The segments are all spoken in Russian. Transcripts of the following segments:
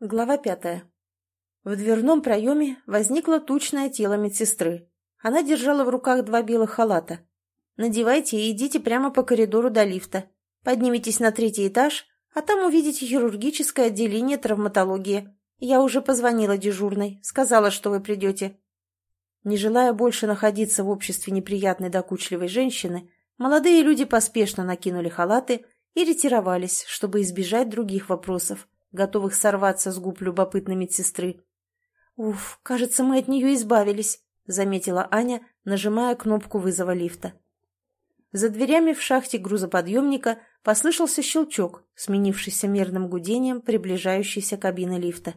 Глава пятая. В дверном проеме возникло тучное тело медсестры. Она держала в руках два белых халата. «Надевайте и идите прямо по коридору до лифта. Поднимитесь на третий этаж, а там увидите хирургическое отделение травматологии. Я уже позвонила дежурной, сказала, что вы придете». Не желая больше находиться в обществе неприятной докучливой женщины, молодые люди поспешно накинули халаты и ретировались, чтобы избежать других вопросов готовых сорваться с губ любопытной медсестры. «Уф, кажется, мы от нее избавились», — заметила Аня, нажимая кнопку вызова лифта. За дверями в шахте грузоподъемника послышался щелчок, сменившийся мерным гудением приближающейся кабины лифта.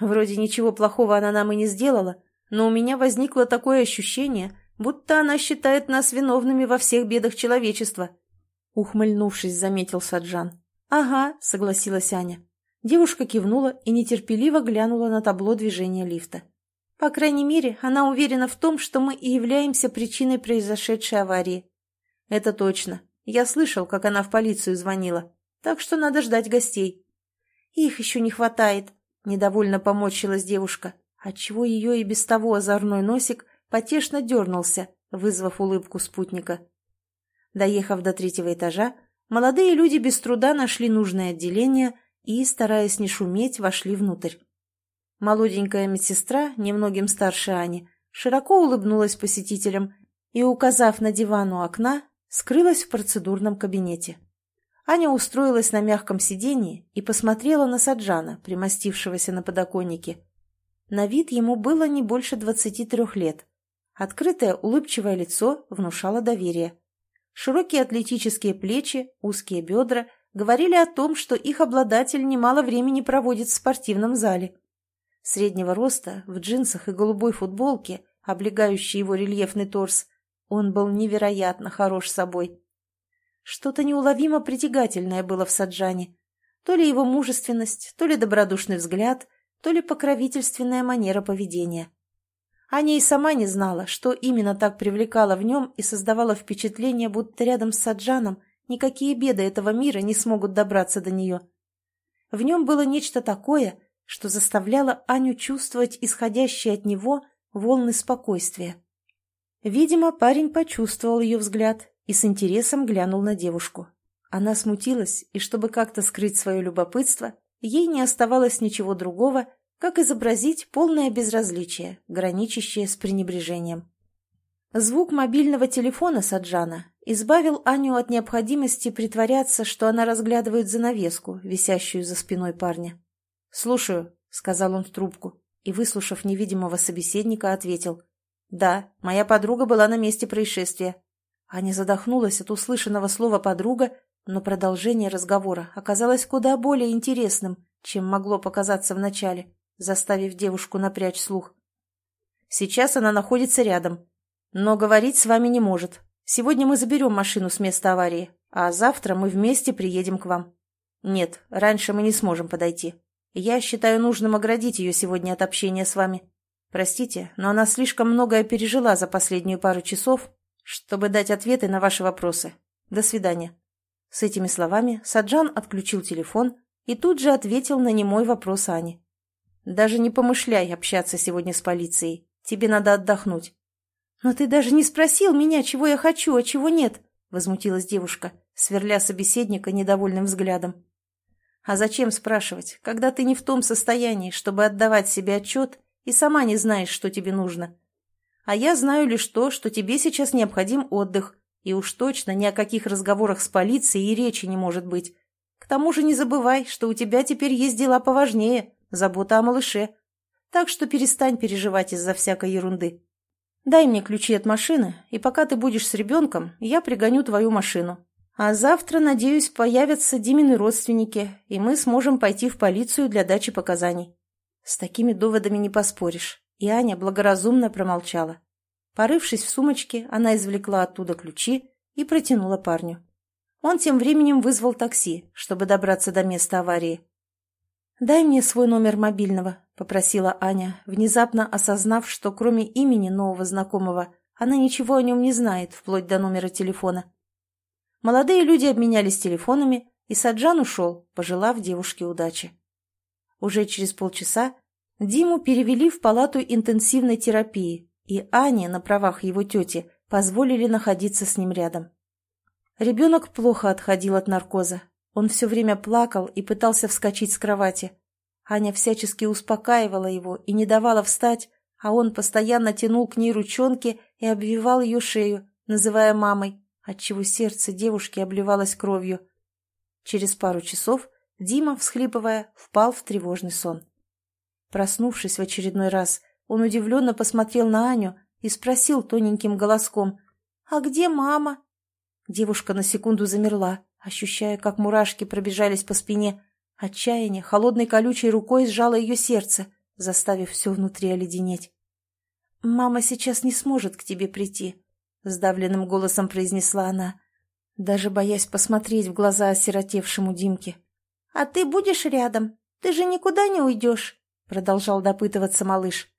Вроде ничего плохого она нам и не сделала, но у меня возникло такое ощущение, будто она считает нас виновными во всех бедах человечества. Ухмыльнувшись, заметил Саджан. «Ага», — согласилась Аня. Девушка кивнула и нетерпеливо глянула на табло движения лифта. «По крайней мере, она уверена в том, что мы и являемся причиной произошедшей аварии». «Это точно. Я слышал, как она в полицию звонила. Так что надо ждать гостей». «Их еще не хватает», — недовольно поморщилась девушка, отчего ее и без того озорной носик потешно дернулся, вызвав улыбку спутника. Доехав до третьего этажа, Молодые люди без труда нашли нужное отделение и, стараясь не шуметь, вошли внутрь. Молоденькая медсестра, немногим старше Ани, широко улыбнулась посетителям и, указав на диван у окна, скрылась в процедурном кабинете. Аня устроилась на мягком сиденье и посмотрела на Саджана, примостившегося на подоконнике. На вид ему было не больше двадцати трех лет. Открытое улыбчивое лицо внушало доверие. Широкие атлетические плечи, узкие бедра говорили о том, что их обладатель немало времени проводит в спортивном зале. Среднего роста, в джинсах и голубой футболке, облегающей его рельефный торс, он был невероятно хорош собой. Что-то неуловимо притягательное было в Саджане. То ли его мужественность, то ли добродушный взгляд, то ли покровительственная манера поведения. Аня и сама не знала, что именно так привлекало в нем и создавало впечатление, будто рядом с Саджаном никакие беды этого мира не смогут добраться до нее. В нем было нечто такое, что заставляло Аню чувствовать исходящие от него волны спокойствия. Видимо, парень почувствовал ее взгляд и с интересом глянул на девушку. Она смутилась, и чтобы как-то скрыть свое любопытство, ей не оставалось ничего другого, как изобразить полное безразличие, граничащее с пренебрежением. Звук мобильного телефона Саджана избавил Аню от необходимости притворяться, что она разглядывает занавеску, висящую за спиной парня. «Слушаю», — сказал он в трубку, и, выслушав невидимого собеседника, ответил. «Да, моя подруга была на месте происшествия». Аня задохнулась от услышанного слова «подруга», но продолжение разговора оказалось куда более интересным, чем могло показаться вначале заставив девушку напрячь слух. «Сейчас она находится рядом, но говорить с вами не может. Сегодня мы заберем машину с места аварии, а завтра мы вместе приедем к вам. Нет, раньше мы не сможем подойти. Я считаю нужным оградить ее сегодня от общения с вами. Простите, но она слишком многое пережила за последнюю пару часов, чтобы дать ответы на ваши вопросы. До свидания». С этими словами Саджан отключил телефон и тут же ответил на немой вопрос Ани. Даже не помышляй общаться сегодня с полицией. Тебе надо отдохнуть. Но ты даже не спросил меня, чего я хочу, а чего нет, возмутилась девушка, сверля собеседника недовольным взглядом. А зачем спрашивать, когда ты не в том состоянии, чтобы отдавать себе отчет и сама не знаешь, что тебе нужно? А я знаю лишь то, что тебе сейчас необходим отдых, и уж точно ни о каких разговорах с полицией и речи не может быть. К тому же не забывай, что у тебя теперь есть дела поважнее, забота о малыше. Так что перестань переживать из-за всякой ерунды. Дай мне ключи от машины, и пока ты будешь с ребенком, я пригоню твою машину. А завтра, надеюсь, появятся Димины родственники, и мы сможем пойти в полицию для дачи показаний. С такими доводами не поспоришь. И Аня благоразумно промолчала. Порывшись в сумочке, она извлекла оттуда ключи и протянула парню. Он тем временем вызвал такси, чтобы добраться до места аварии. «Дай мне свой номер мобильного», — попросила Аня, внезапно осознав, что кроме имени нового знакомого она ничего о нем не знает, вплоть до номера телефона. Молодые люди обменялись телефонами, и Саджан ушел, пожелав девушке удачи. Уже через полчаса Диму перевели в палату интенсивной терапии, и Ане на правах его тети позволили находиться с ним рядом. Ребенок плохо отходил от наркоза. Он все время плакал и пытался вскочить с кровати. Аня всячески успокаивала его и не давала встать, а он постоянно тянул к ней ручонки и обвивал ее шею, называя мамой, отчего сердце девушки обливалось кровью. Через пару часов Дима, всхлипывая, впал в тревожный сон. Проснувшись в очередной раз, он удивленно посмотрел на Аню и спросил тоненьким голоском «А где мама?» Девушка на секунду замерла, ощущая, как мурашки пробежались по спине. Отчаяние холодной колючей рукой сжало ее сердце, заставив все внутри оледенеть. «Мама сейчас не сможет к тебе прийти», — сдавленным голосом произнесла она, даже боясь посмотреть в глаза осиротевшему Димке. «А ты будешь рядом? Ты же никуда не уйдешь?» — продолжал допытываться малыш.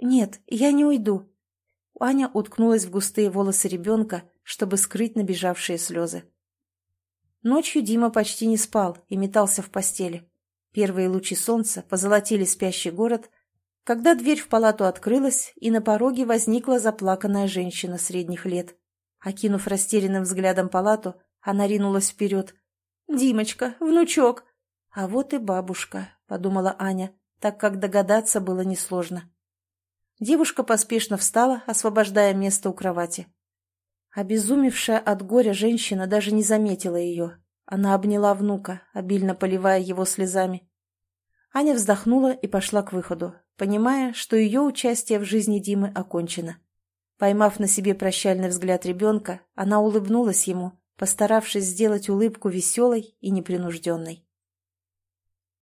«Нет, я не уйду». Аня уткнулась в густые волосы ребенка, чтобы скрыть набежавшие слезы. Ночью Дима почти не спал и метался в постели. Первые лучи солнца позолотили спящий город, когда дверь в палату открылась, и на пороге возникла заплаканная женщина средних лет. Окинув растерянным взглядом палату, она ринулась вперед. «Димочка, внучок!» «А вот и бабушка», — подумала Аня, так как догадаться было несложно. Девушка поспешно встала, освобождая место у кровати. Обезумевшая от горя женщина даже не заметила ее. Она обняла внука, обильно поливая его слезами. Аня вздохнула и пошла к выходу, понимая, что ее участие в жизни Димы окончено. Поймав на себе прощальный взгляд ребенка, она улыбнулась ему, постаравшись сделать улыбку веселой и непринужденной.